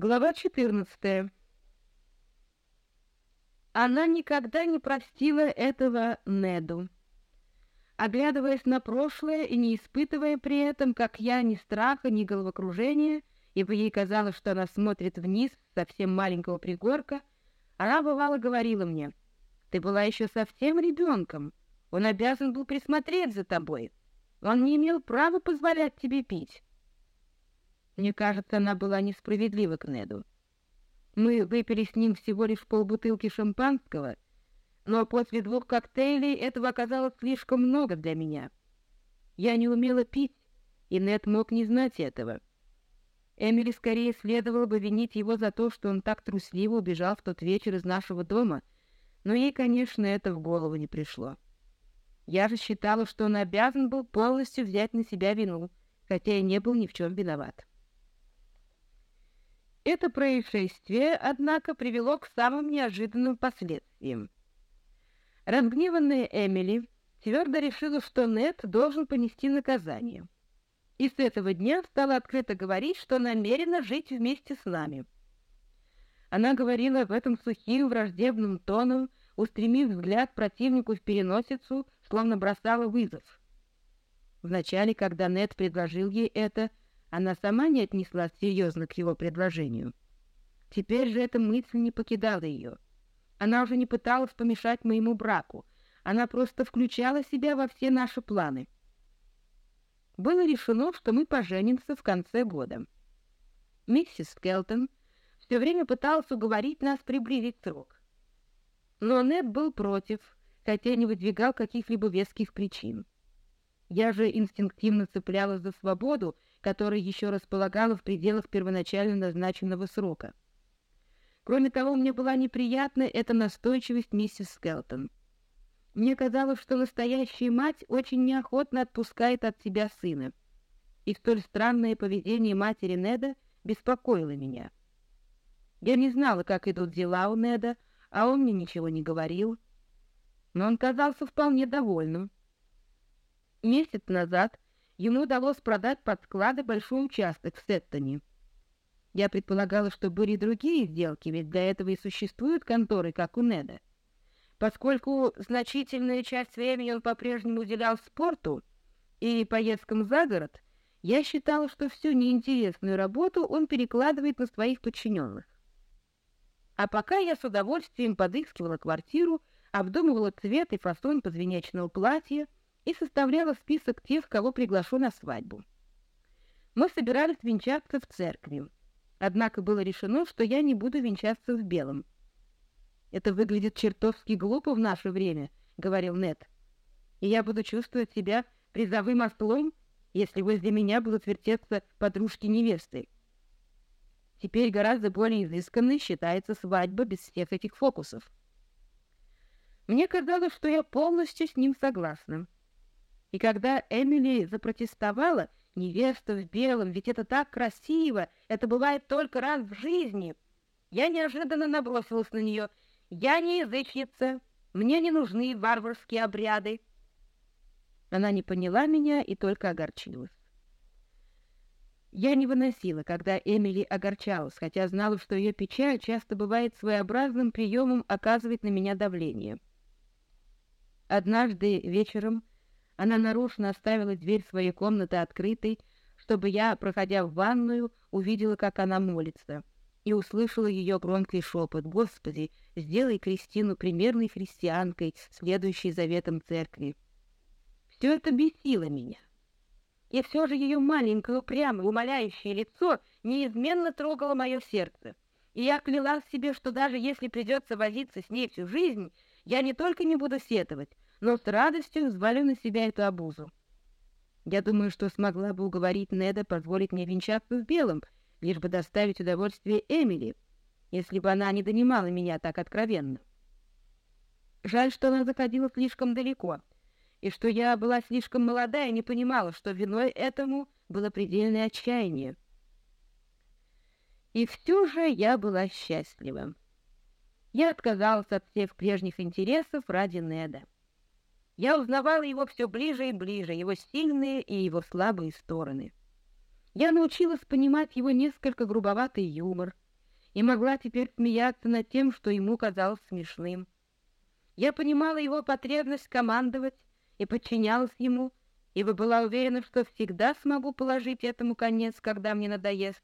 Глава 14. Она никогда не простила этого Неду. Оглядываясь на прошлое и не испытывая при этом, как я, ни страха, ни головокружения, ибо ей казалось, что она смотрит вниз совсем маленького пригорка, она бывало говорила мне, «Ты была еще совсем ребенком, он обязан был присмотреть за тобой, он не имел права позволять тебе пить». Мне кажется, она была несправедлива к Неду. Мы выпили с ним всего лишь полбутылки шампанского, но после двух коктейлей этого оказалось слишком много для меня. Я не умела пить, и Нед мог не знать этого. Эмили скорее следовало бы винить его за то, что он так трусливо убежал в тот вечер из нашего дома, но ей, конечно, это в голову не пришло. Я же считала, что он обязан был полностью взять на себя вину, хотя и не был ни в чем виноват. Это происшествие, однако, привело к самым неожиданным последствиям. Разгневанная Эмили твердо решила, что Нет должен понести наказание. И с этого дня стала открыто говорить, что намерена жить вместе с нами. Она говорила в этом сухим враждебным тоном, устремив взгляд противнику в переносицу, словно бросала вызов. Вначале, когда Нет предложил ей это, она сама не отнеслась серьезно к его предложению. Теперь же эта мысль не покидала ее. Она уже не пыталась помешать моему браку, она просто включала себя во все наши планы. Было решено, что мы поженимся в конце года. Миссис Келтон все время пыталась уговорить нас приблизить срок. Но Нед был против, хотя не выдвигал каких-либо веских причин. Я же инстинктивно цеплялась за свободу которая еще располагала в пределах первоначально назначенного срока. Кроме того, мне была неприятна эта настойчивость миссис Скелтон. Мне казалось, что настоящая мать очень неохотно отпускает от себя сына, и столь странное поведение матери Неда беспокоило меня. Я не знала, как идут дела у Неда, а он мне ничего не говорил, но он казался вполне довольным. Месяц назад ему удалось продать под склады большой участок в Сеттоне. Я предполагала, что были другие сделки, ведь для этого и существуют конторы, как у Неда. Поскольку значительная часть времени он по-прежнему уделял спорту и поездкам за город, я считала, что всю неинтересную работу он перекладывает на своих подчиненных. А пока я с удовольствием подыскивала квартиру, обдумывала цвет и фасон подвенечного платья, и составляла список тех, кого приглашу на свадьбу. Мы собирались венчаться в церкви, однако было решено, что я не буду венчаться в белом. «Это выглядит чертовски глупо в наше время», — говорил Нед. «И я буду чувствовать себя призовым ослом, если возле меня будут вертеться подружки невесты. Теперь гораздо более изысканной считается свадьба без всех этих фокусов. Мне казалось, что я полностью с ним согласна. И когда Эмили запротестовала, невеста в белом, ведь это так красиво, это бывает только раз в жизни, я неожиданно набросилась на нее. Я не язычница, мне не нужны варварские обряды. Она не поняла меня и только огорчилась. Я не выносила, когда Эмили огорчалась, хотя знала, что ее печаль часто бывает своеобразным приемом оказывать на меня давление. Однажды вечером она нарочно оставила дверь своей комнаты открытой, чтобы я, проходя в ванную, увидела, как она молится, и услышала ее громкий шепот «Господи, сделай Кристину примерной христианкой, следующей заветам церкви». Все это бесило меня. И все же ее маленькое, упрямое, умоляющее лицо неизменно трогало мое сердце. И я клялась себе, что даже если придется возиться с ней всю жизнь, я не только не буду сетовать, но с радостью взвалю на себя эту обузу. Я думаю, что смогла бы уговорить Неда позволить мне венчаться в белом, лишь бы доставить удовольствие Эмили, если бы она не донимала меня так откровенно. Жаль, что она заходила слишком далеко, и что я была слишком молода и не понимала, что виной этому было предельное отчаяние. И все же я была счастлива. Я отказалась от всех прежних интересов ради Неда. Я узнавала его все ближе и ближе, его сильные и его слабые стороны. Я научилась понимать его несколько грубоватый юмор, и могла теперь смеяться над тем, что ему казалось смешным. Я понимала его потребность командовать и подчинялась ему, ибо была уверена, что всегда смогу положить этому конец, когда мне надоест.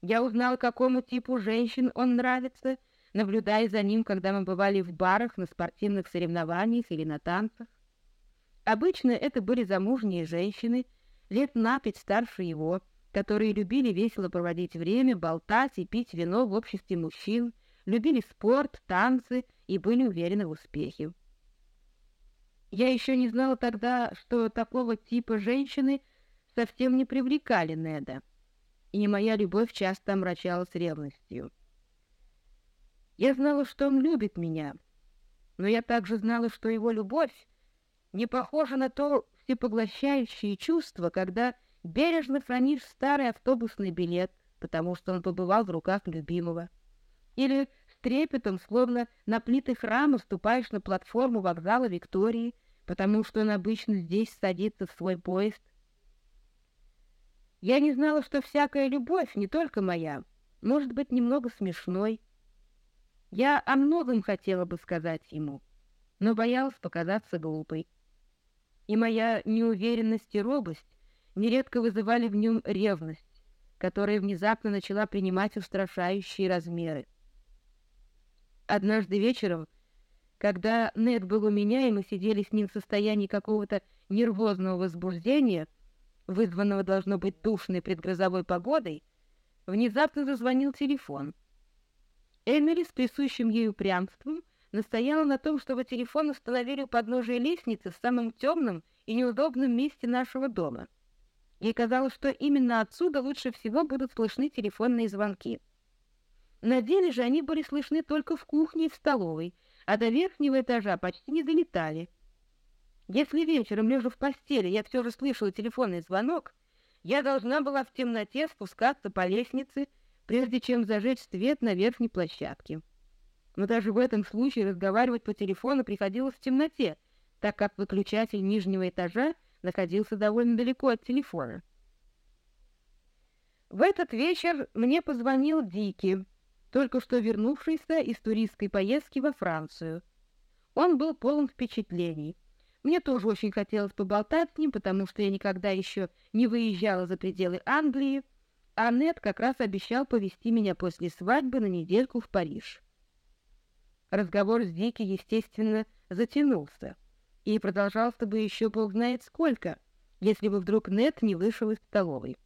Я узнала, какому типу женщин он нравится, наблюдая за ним, когда мы бывали в барах, на спортивных соревнованиях или на танцах. Обычно это были замужние женщины, лет на пять старше его, которые любили весело проводить время, болтать и пить вино в обществе мужчин, любили спорт, танцы и были уверены в успехе. Я еще не знала тогда, что такого типа женщины совсем не привлекали Неда, и моя любовь часто омрачалась ревностью. Я знала, что он любит меня, но я также знала, что его любовь не похожа на то всепоглощающее чувство, когда бережно хранишь старый автобусный билет, потому что он побывал в руках любимого, или с трепетом, словно на плиты храма, ступаешь на платформу вокзала Виктории, потому что он обычно здесь садится в свой поезд. Я не знала, что всякая любовь, не только моя, может быть немного смешной. Я о многом хотела бы сказать ему, но боялась показаться глупой. И моя неуверенность и робость нередко вызывали в нем ревность, которая внезапно начала принимать устрашающие размеры. Однажды вечером, когда Нед был у меня, и мы сидели с ним в состоянии какого-то нервозного возбуждения, вызванного, должно быть, душной предгрозовой погодой, внезапно зазвонил телефон. Эмили с присущим ей упрямством настояла на том, чтобы телефон установили у подножия лестницы в самом темном и неудобном месте нашего дома. Ей казалось, что именно отсюда лучше всего будут слышны телефонные звонки. На деле же они были слышны только в кухне и в столовой, а до верхнего этажа почти не долетали. Если вечером, лежа в постели, я все же слышала телефонный звонок, я должна была в темноте спускаться по лестнице, прежде чем зажечь свет на верхней площадке. Но даже в этом случае разговаривать по телефону приходилось в темноте, так как выключатель нижнего этажа находился довольно далеко от телефона. В этот вечер мне позвонил Дики, только что вернувшийся из туристской поездки во Францию. Он был полон впечатлений. Мне тоже очень хотелось поболтать с ним, потому что я никогда еще не выезжала за пределы Англии, а Нед как раз обещал повезти меня после свадьбы на недельку в Париж. Разговор с Дики, естественно, затянулся и продолжался бы еще бог знает сколько, если бы вдруг Нед не вышел из столовой.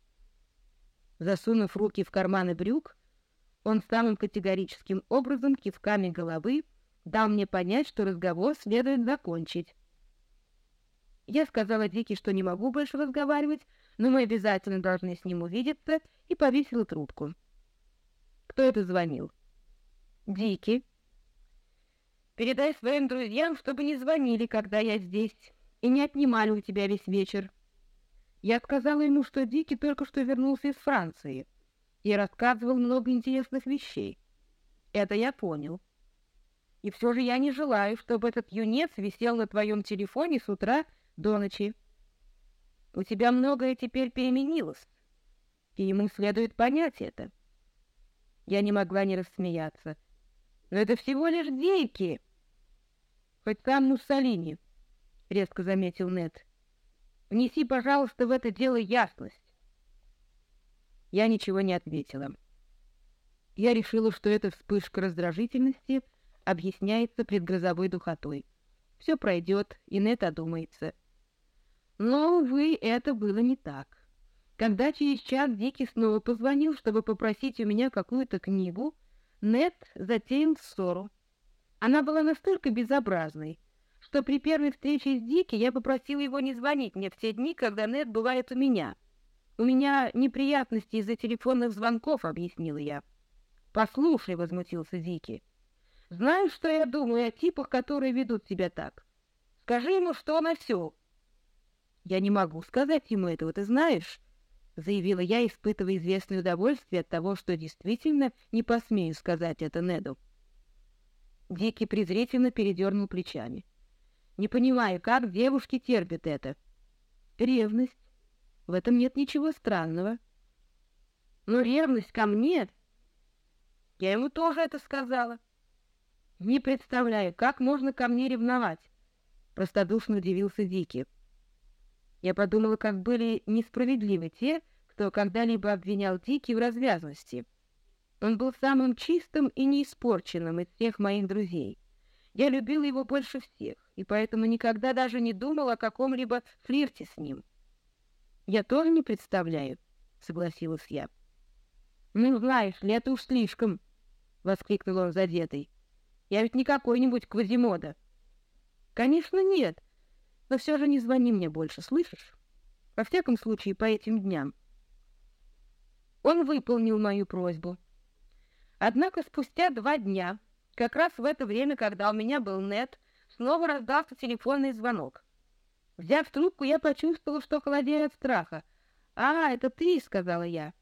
Засунув руки в карманы брюк, он самым категорическим образом кивками головы дал мне понять, что разговор следует закончить. Я сказала Дике, что не могу больше разговаривать, но мы обязательно должны с ним увидеться, и повесила трубку. Кто это звонил? Дики. Передай своим друзьям, чтобы не звонили, когда я здесь, и не отнимали у тебя весь вечер. Я сказала ему, что Дики только что вернулся из Франции — и рассказывал много интересных вещей. Это я понял. И все же я не желаю, чтобы этот юнец висел на твоем телефоне с утра до ночи. У тебя многое теперь переменилось, и ему следует понять это. Я не могла не рассмеяться. Но это всего лишь дейки. Хоть сам Муссолини, — резко заметил Нед. Внеси, пожалуйста, в это дело ясность. Я ничего не ответила. Я решила, что эта вспышка раздражительности объясняется предгрозовой духотой. Все пройдет, и Нет одумается. Но, увы, это было не так. Когда через час Дики снова позвонил, чтобы попросить у меня какую-то книгу, Нет затеял ссору. Она была настолько безобразной, что при первой встрече с Дики я попросила его не звонить мне в те дни, когда Нет бывает у меня — «У меня неприятности из-за телефонных звонков», — объяснила я. «Послушай», — возмутился Дики, — «знаешь, что я думаю о типах, которые ведут себя так? Скажи ему, что он осел». «Я не могу сказать ему этого, ты знаешь», — заявила я, испытывая известное удовольствие от того, что действительно не посмею сказать это Неду. Дики презрительно передернул плечами. «Не понимаю, как девушки терпят это?» «Ревность. В этом нет ничего странного. Но ревность ко мне Я ему тоже это сказала. Не представляю, как можно ко мне ревновать, простодушно удивился Дики. Я подумала, как были несправедливы те, кто когда-либо обвинял Дики в развязности. Он был самым чистым и неиспорченным из всех моих друзей. Я любила его больше всех, и поэтому никогда даже не думала о каком-либо флирте с ним. «Я тоже не представляю», — согласилась я. «Ну, знаешь ли, это уж слишком», — воскликнул он задетый. «Я ведь не какой-нибудь Квазимода». «Конечно, нет, но все же не звони мне больше, слышишь? Во всяком случае, по этим дням». Он выполнил мою просьбу. Однако спустя два дня, как раз в это время, когда у меня был нет, снова раздался телефонный звонок. Взяв трубку, я почувствовала, что холодею от страха. «А, это ты», — сказала я.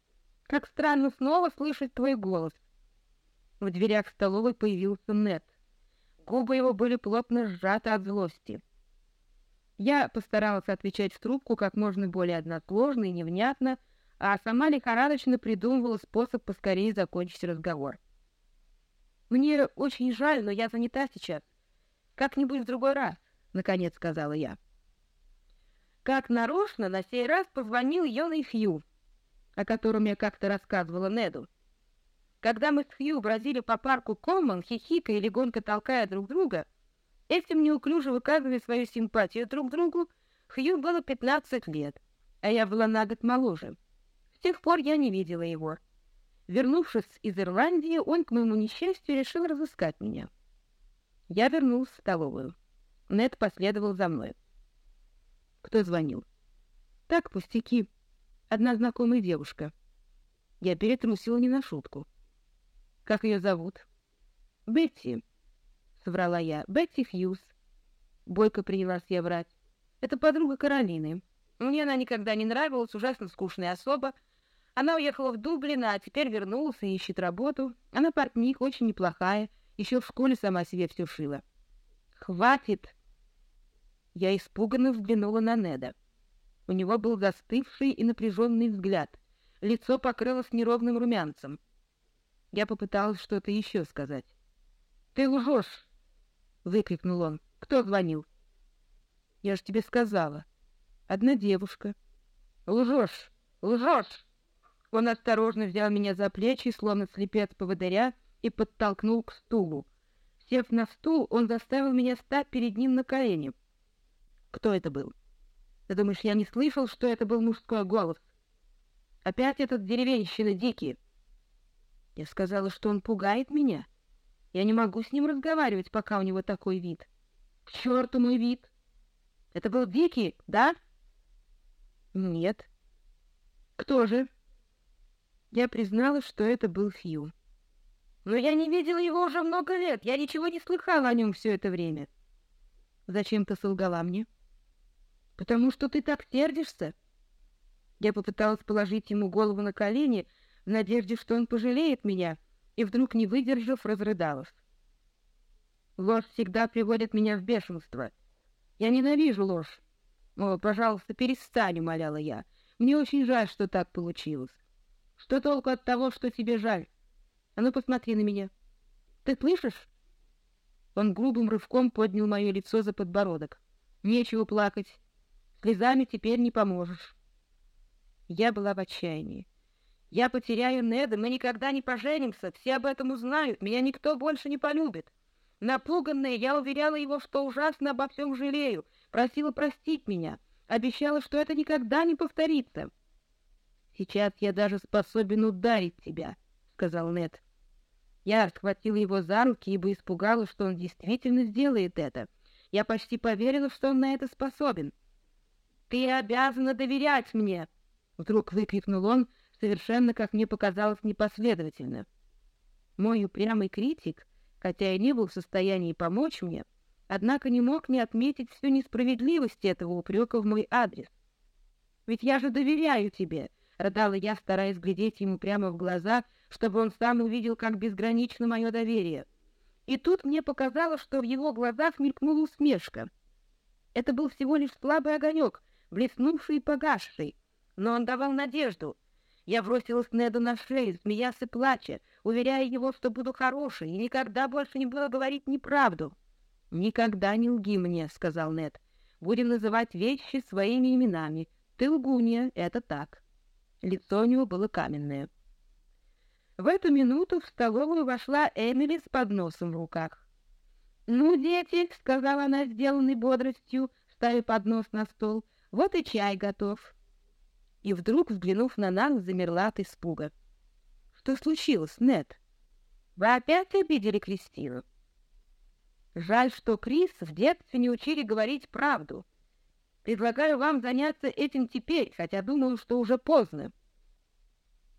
«Как странно снова слышать твой голос». В дверях столовой появился Нет. Губы его были плотно сжаты от злости. Я постаралась отвечать в трубку как можно более односложно и невнятно, а сама лихорадочно придумывала способ поскорее закончить разговор. «Мне очень жаль, но я занята сейчас. Как-нибудь в другой раз», — наконец сказала я. Как нарочно на сей раз позвонил Йон Хью, о котором я как-то рассказывала Неду. Когда мы с Хью бродили по парку Коммон, хихикая и легонько толкая друг друга, этим неуклюже выказывая свою симпатию друг другу, Хью было 15 лет, а я была на год моложе. С тех пор я не видела его. Вернувшись из Ирландии, он, к моему несчастью, решил разыскать меня. Я вернулась в столовую. Нед последовал за мной. Кто звонил? Так, пустяки. Одна знакомая девушка. Я перетрусила не на шутку. Как ее зовут? Бетти, соврала я. Бетти Хьюз. Бойко принялась я врать. Это подруга Каролины. Мне она никогда не нравилась, ужасно скучная особа. Она уехала в Дублин, а теперь вернулась и ищет работу. Она портник, очень неплохая. Еще в школе сама себе все шила. «Хватит!» Я испуганно взглянула на Неда. У него был застывший и напряженный взгляд. Лицо покрылось неровным румянцем. Я попыталась что-то еще сказать. «Ты лжешь!» — выкрикнул он. «Кто звонил?» «Я же тебе сказала. Одна девушка». «Лжешь! Лжешь!» Он осторожно взял меня за плечи, словно слепец поводыря, и подтолкнул к стулу. Сев на стул, он заставил меня стать перед ним на колени. «Кто это был? Ты думаешь, я не слышал, что это был мужской голос? Опять этот деревенщина дикий?» Я сказала, что он пугает меня. Я не могу с ним разговаривать, пока у него такой вид. К черту мой вид! Это был Дикий, да? Нет. Кто же? Я признала, что это был Хью. Но я не видела его уже много лет. Я ничего не слыхала о нем все это время. Зачем ты солгала мне? Потому что ты так сердишься. Я попыталась положить ему голову на колени в надежде, что он пожалеет меня, и вдруг, не выдержав, разрыдалась. Ложь всегда приводит меня в бешенство. Я ненавижу ложь. О, пожалуйста, перестань, умоляла я. Мне очень жаль, что так получилось. Что толку от того, что тебе жаль? А ну, посмотри на меня. Ты слышишь? Он грубым рывком поднял мое лицо за подбородок. Нечего плакать. Слезами теперь не поможешь. Я была в отчаянии. Я потеряю Неда, мы никогда не поженимся, все об этом узнают, меня никто больше не полюбит. Напуганная, я уверяла его, что ужасно обо всем жалею, просила простить меня, обещала, что это никогда не повторится. «Сейчас я даже способен ударить тебя», — сказал Нед. Я схватила его за руки, ибо испугалась, что он действительно сделает это. Я почти поверила, что он на это способен. «Ты обязана доверять мне!» — вдруг выкрикнул он, совершенно, как мне показалось, непоследовательно. Мой упрямый критик, хотя и не был в состоянии помочь мне, однако не мог не отметить всю несправедливость этого упрека в мой адрес. «Ведь я же доверяю тебе!» — рыдала я, стараясь глядеть ему прямо в глаза, чтобы он сам увидел, как безгранично мое доверие. И тут мне показалось, что в его глазах мелькнула усмешка. Это был всего лишь слабый огонек, блеснувший и погасший, но он давал надежду — я бросилась Неду на шею, смеясь и плача. уверяя его, что буду хорошей и никогда больше не буду говорить неправду. «Никогда не лги мне», — сказал Нед. «Будем называть вещи своими именами. Ты лгунья, это так». Лицо у него было каменное. В эту минуту в столовую вошла Эмили с подносом в руках. «Ну, дети», — сказала она, сделанной бодростью, ставя поднос на стол, — «вот и чай готов». И вдруг, взглянув на нас, замерла от испуга. «Что случилось, Нед? Вы опять обидели Кристину?» Жаль, что Крис в детстве не учили говорить правду. Предлагаю вам заняться этим теперь, хотя думаю, что уже поздно.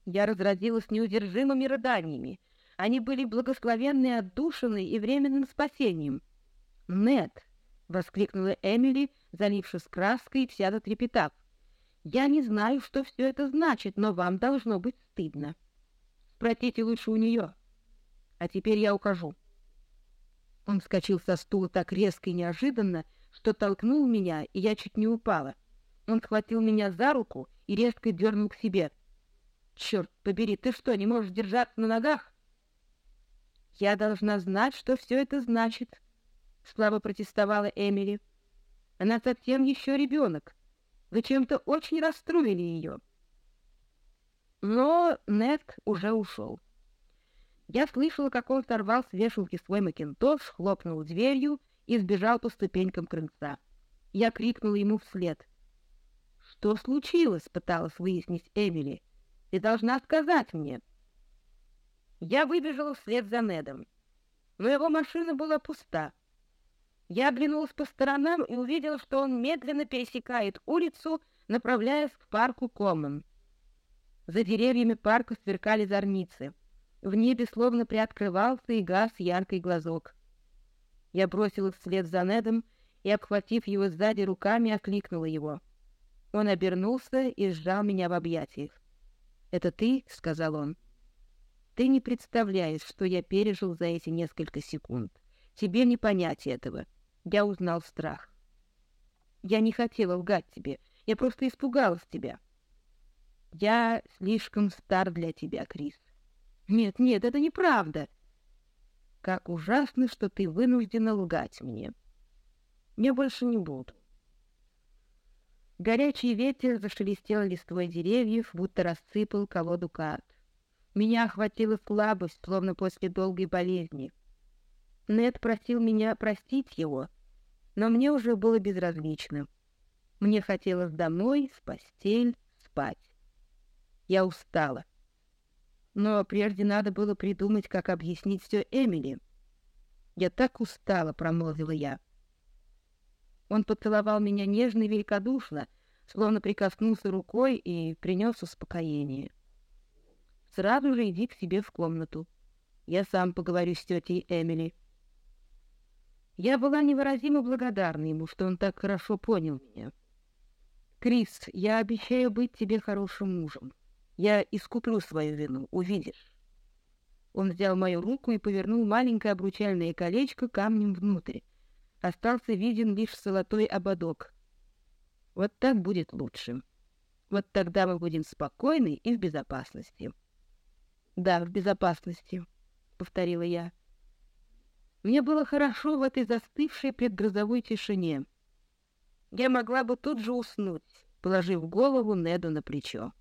Я разразилась неудержимыми рыданиями. Они были благословенны отдушиной и временным спасением. «Нет!» — воскликнула Эмили, залившись краской и вся затрепетав. «Я не знаю, что все это значит, но вам должно быть стыдно. Спросите лучше у нее. А теперь я ухожу». Он вскочил со стула так резко и неожиданно, что толкнул меня, и я чуть не упала. Он схватил меня за руку и резко дернул к себе. «Черт побери, ты что, не можешь держаться на ногах?» «Я должна знать, что все это значит», — слабо протестовала Эмили. «Она совсем еще ребенок. Вы чем-то очень расстроили ее». Но Нед уже ушел. Я слышала, как он сорвал с вешалки свой макинтош, хлопнул дверью и сбежал по ступенькам крыльца. Я крикнула ему вслед. «Что случилось?» — пыталась выяснить Эмили. «Ты должна сказать мне». Я выбежала вслед за Недом, но его машина была пуста. Я оглянулась по сторонам и увидела, что он медленно пересекает улицу, направляясь к парку Коммон. За деревьями парка сверкали зорницы. В небе словно приоткрывался и газ яркий глазок. Я бросилась вслед за Недом и, обхватив его сзади руками, окликнула его. Он обернулся и сжал меня в объятиях. «Это ты?» — сказал он. «Ты не представляешь, что я пережил за эти несколько секунд. Тебе не понять этого. Я узнал страх. Я не хотела лгать тебе. Я просто испугалась тебя. Я слишком стар для тебя, Крис. Нет, нет, это неправда. Как ужасно, что ты вынуждена лгать мне. Я больше не буду. Горячий ветер зашелестел листвой деревьев, будто рассыпал колоду карт. Меня охватила слабость, словно после долгой болезни. Нед просил меня простить его, но мне уже было безразлично. Мне хотелось домой, в постель, спать. Я устала. Но прежде надо было придумать, как объяснить все Эмили. «Я так устала», — промолвила я. Он поцеловал меня нежно и великодушно, словно прикоснулся рукой и принес успокоение. «Сразу же иди к себе в комнату. Я сам поговорю с тетей Эмили». Я была невыразимо благодарна ему, что он так хорошо понял меня. «Крис, я обещаю быть тебе хорошим мужем. Я искуплю свою вину, увидишь. Он взял мою руку и повернул маленькое обручальное колечко камнем внутрь. Остался виден лишь золотой ободок. Вот так будет лучше. Вот тогда мы будем спокойны и в безопасности. Да, в безопасности, повторила я. Мне было хорошо в этой застывшей предгрозовой тишине. Я могла бы тут же уснуть, положив голову Неду на плечо.